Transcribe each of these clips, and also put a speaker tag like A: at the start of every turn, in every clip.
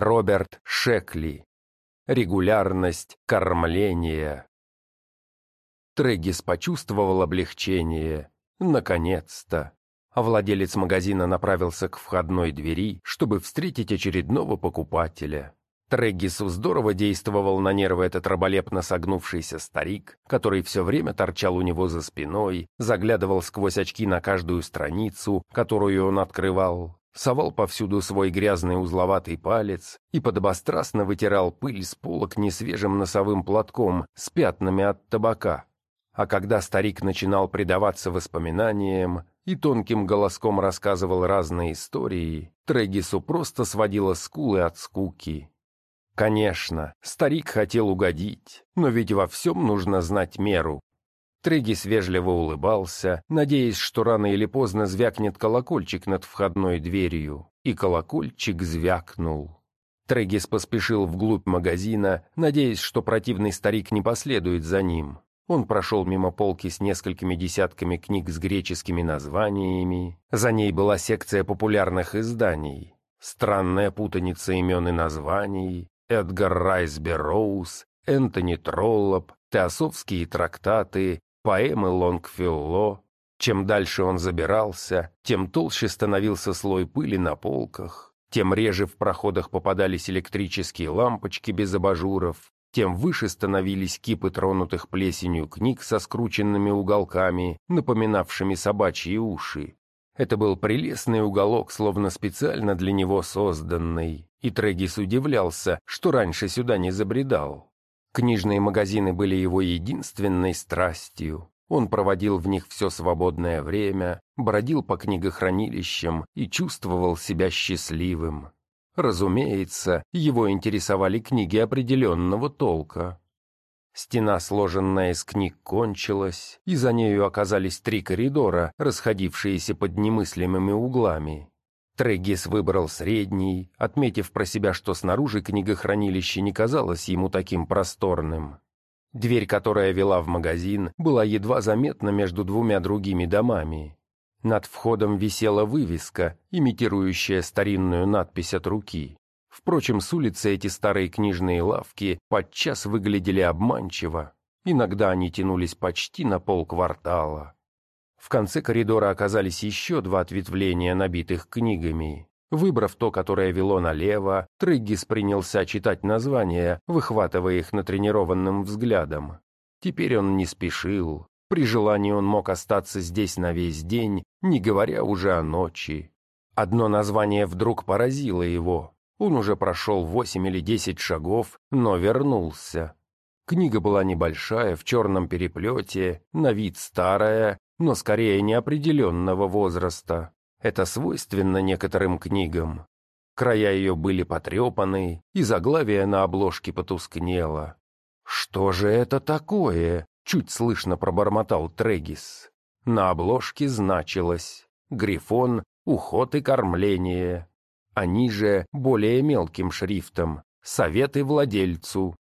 A: Роберт Шекли. Регулярность кормления. Трегис почувствовал облегчение. Наконец-то. А владелец магазина направился к входной двери, чтобы встретить очередного покупателя. Трегису здорово действовал на нервы этот раболепно согнувшийся старик, который все время торчал у него за спиной, заглядывал сквозь очки на каждую страницу, которую он открывал, совал повсюду свой грязный узловатый палец и подобострастно вытирал пыль с полок несвежим носовым платком с пятнами от табака. А когда старик начинал предаваться воспоминаниям и тонким голоском рассказывал разные истории, Трегису просто сводило скулы от скуки. Конечно, старик хотел угодить, но ведь во всем нужно знать меру. Трегис вежливо улыбался, надеясь, что рано или поздно звякнет колокольчик над входной дверью. И колокольчик звякнул. Трегис поспешил вглубь магазина, надеясь, что противный старик не последует за ним. Он прошел мимо полки с несколькими десятками книг с греческими названиями. За ней была секция популярных изданий. Странная путаница имен и названий, Эдгар Райс Берроуз, Энтони Троллоп, теософские трактаты, поэмы Лонгфелло. Чем дальше он забирался, тем толще становился слой пыли на полках, тем реже в проходах попадались электрические лампочки без абажуров, тем выше становились кипы тронутых плесенью книг со скрученными уголками, напоминавшими собачьи уши. Это был прелестный уголок, словно специально для него созданный, и Трегис удивлялся, что раньше сюда не забредал. Книжные магазины были его единственной страстью. Он проводил в них все свободное время, бродил по книгохранилищам и чувствовал себя счастливым. Разумеется, его интересовали книги определенного толка. Стена, сложенная из книг, кончилась, и за нею оказались три коридора, расходившиеся под немыслимыми углами. Трегис выбрал средний, отметив про себя, что снаружи книгохранилище не казалось ему таким просторным. Дверь, которая вела в магазин, была едва заметна между двумя другими домами. Над входом висела вывеска, имитирующая старинную надпись от руки. Впрочем, с улицы эти старые книжные лавки подчас выглядели обманчиво. Иногда они тянулись почти на полквартала. В конце коридора оказались еще два ответвления, набитых книгами. Выбрав то, которое вело налево, Треггис принялся читать названия, выхватывая их натренированным взглядом. Теперь он не спешил. При желании он мог остаться здесь на весь день, не говоря уже о ночи. Одно название вдруг поразило его. Он уже прошел восемь или десять шагов, но вернулся. Книга была небольшая, в черном переплете, на вид старая, но скорее неопределенного возраста. Это свойственно некоторым книгам. Края ее были потрепаны, и заглавие на обложке потускнело. «Что же это такое?» — чуть слышно пробормотал Трегис. На обложке значилось «Грифон, уход и кормление» а ниже, более мелким шрифтом, «Советы владельцу».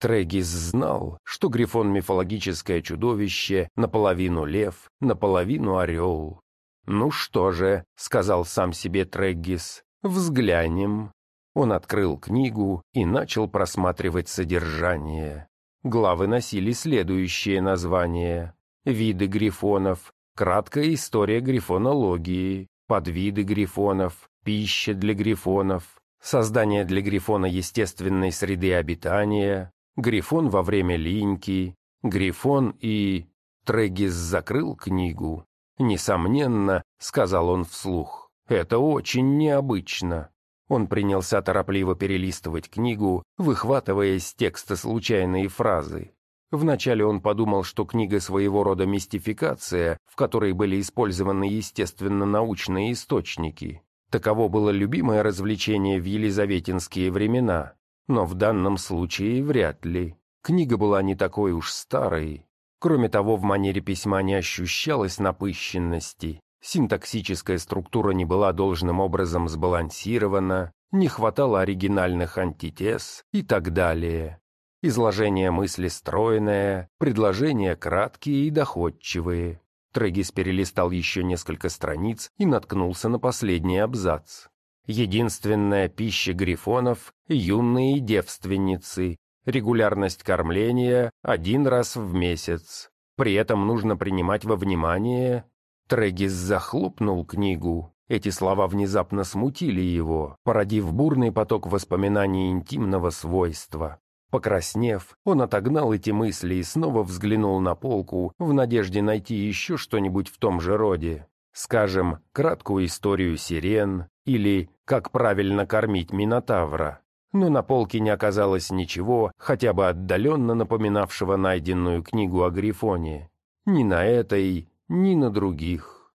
A: Трегис знал, что Грифон — мифологическое чудовище, наполовину лев, наполовину орел. «Ну что же», — сказал сам себе Трегис, — «взглянем». Он открыл книгу и начал просматривать содержание. Главы носили следующее название. «Виды грифонов», «Краткая история грифонологии», «Подвиды грифонов», пища для грифонов, создание для грифона естественной среды обитания, грифон во время линьки, грифон и... Трегис закрыл книгу. «Несомненно», — сказал он вслух, — «это очень необычно». Он принялся торопливо перелистывать книгу, выхватывая из текста случайные фразы. Вначале он подумал, что книга своего рода мистификация, в которой были использованы естественно-научные источники. Таково было любимое развлечение в елизаветинские времена, но в данном случае вряд ли. Книга была не такой уж старой. Кроме того, в манере письма не ощущалось напыщенности, синтаксическая структура не была должным образом сбалансирована, не хватало оригинальных антитез и так далее. Изложение мысли стройное, предложения краткие и доходчивые. Трегис перелистал еще несколько страниц и наткнулся на последний абзац. Единственная пища грифонов – юные девственницы. Регулярность кормления – один раз в месяц. При этом нужно принимать во внимание... Трегис захлопнул книгу. Эти слова внезапно смутили его, породив бурный поток воспоминаний интимного свойства. Покраснев, он отогнал эти мысли и снова взглянул на полку в надежде найти еще что-нибудь в том же роде. Скажем, краткую историю сирен или «Как правильно кормить Минотавра». Но на полке не оказалось ничего, хотя бы отдаленно напоминавшего найденную книгу о Грифоне. Ни на этой, ни на других.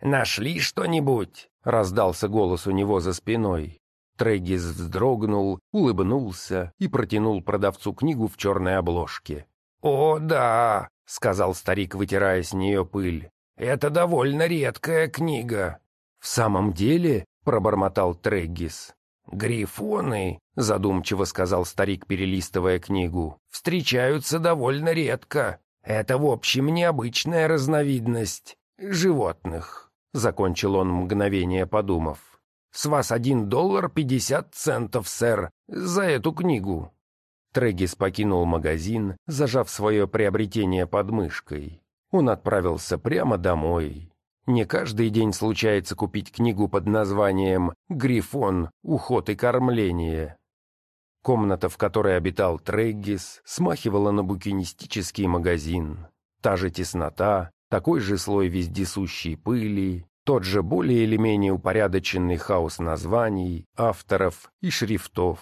B: «Нашли что-нибудь?» — раздался голос у него за спиной.
A: Трегис вздрогнул, улыбнулся и протянул продавцу книгу в черной обложке.
B: «О, да», — сказал старик, вытирая с нее пыль, — «это довольно редкая книга».
A: «В самом деле?» — пробормотал Трегис.
B: «Грифоны», — задумчиво сказал старик, перелистывая книгу, — «встречаются довольно редко. Это, в общем, необычная разновидность животных», — закончил он мгновение подумав. С вас один доллар пятьдесят центов, сэр, за эту книгу».
A: Трегис покинул магазин, зажав свое приобретение под мышкой. Он отправился прямо домой. Не каждый день случается купить книгу под названием «Грифон. Уход и кормление». Комната, в которой обитал Треггис, смахивала на букинистический магазин. Та же теснота, такой же слой вездесущей пыли, тот же более или менее упорядоченный хаос названий, авторов и шрифтов.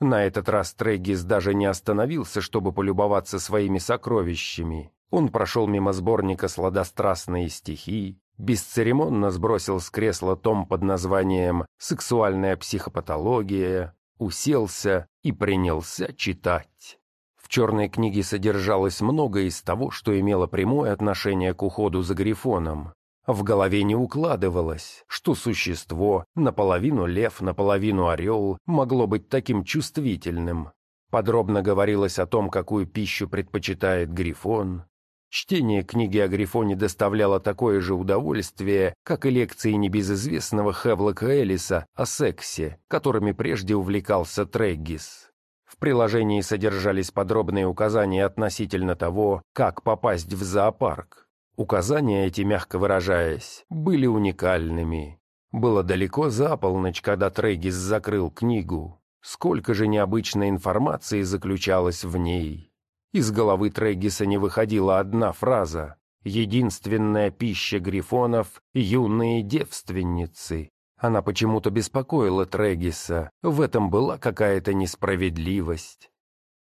A: На этот раз Трегис даже не остановился, чтобы полюбоваться своими сокровищами. Он прошел мимо сборника «Сладострастные стихи», бесцеремонно сбросил с кресла том под названием «Сексуальная психопатология», уселся и принялся читать. В черной книге содержалось многое из того, что имело прямое отношение к уходу за Грифоном, в голове не укладывалось, что существо, наполовину лев, наполовину орел, могло быть таким чувствительным. Подробно говорилось о том, какую пищу предпочитает Грифон. Чтение книги о Грифоне доставляло такое же удовольствие, как и лекции небезызвестного Хевлока Эллиса о сексе, которыми прежде увлекался Треггис. В приложении содержались подробные указания относительно того, как попасть в зоопарк. Указания эти, мягко выражаясь, были уникальными. Было далеко за полночь, когда Трегис закрыл книгу. Сколько же необычной информации заключалось в ней. Из головы Трегиса не выходила одна фраза. «Единственная пища грифонов — юные девственницы». Она почему-то беспокоила Трегиса. В этом была какая-то несправедливость.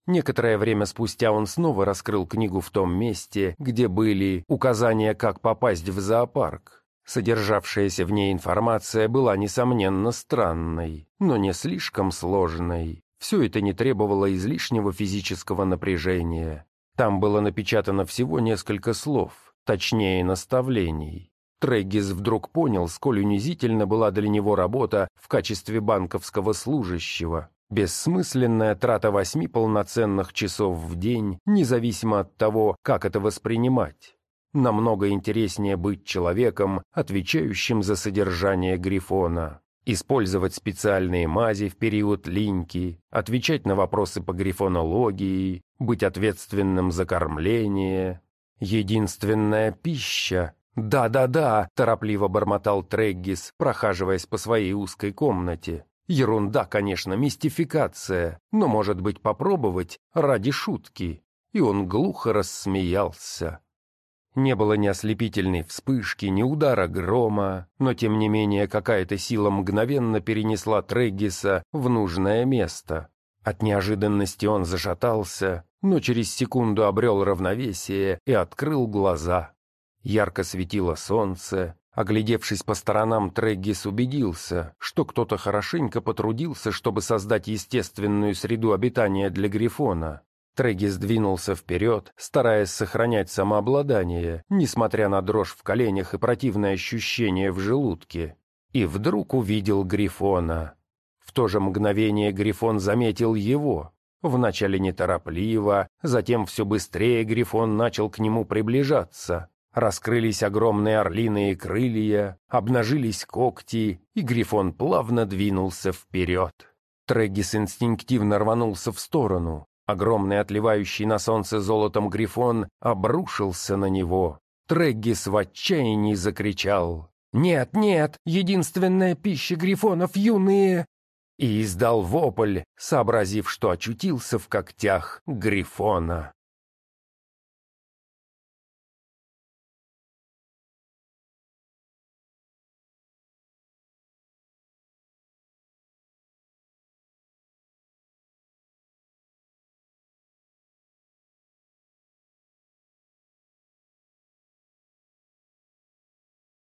A: Некоторое время спустя он снова раскрыл книгу в том месте, где были указания, как попасть в зоопарк. Содержавшаяся в ней информация была, несомненно, странной, но не слишком сложной. Все это не требовало излишнего физического напряжения. Там было напечатано всего несколько слов, точнее наставлений. Треггис вдруг понял, сколь унизительно была для него работа в качестве банковского служащего. Бессмысленная трата восьми полноценных часов в день, независимо от того, как это воспринимать. Намного интереснее быть человеком, отвечающим за содержание грифона. Использовать специальные мази в период линьки, отвечать на вопросы по грифонологии, быть ответственным за кормление. Единственная пища. «Да-да-да», — торопливо бормотал Треггис, прохаживаясь по своей узкой комнате. Ерунда, конечно, мистификация, но, может быть, попробовать ради шутки. И он глухо рассмеялся. Не было ни ослепительной вспышки, ни удара грома, но, тем не менее, какая-то сила мгновенно перенесла Трегиса в нужное место. От неожиданности он зашатался, но через секунду обрел равновесие и открыл глаза. Ярко светило солнце, Оглядевшись по сторонам, Треггис убедился, что кто-то хорошенько потрудился, чтобы создать естественную среду обитания для Грифона. Треггис двинулся вперед, стараясь сохранять самообладание, несмотря на дрожь в коленях и противное ощущение в желудке. И вдруг увидел Грифона. В то же мгновение Грифон заметил его. Вначале неторопливо, затем все быстрее Грифон начал к нему приближаться. Раскрылись огромные орлиные крылья, обнажились когти, и Грифон плавно двинулся вперед. Трегис инстинктивно рванулся в сторону. Огромный отливающий на солнце золотом Грифон обрушился на него. Треггис в отчаянии закричал. «Нет, нет, единственная пища Грифонов юные!» И издал вопль, сообразив, что очутился в когтях Грифона.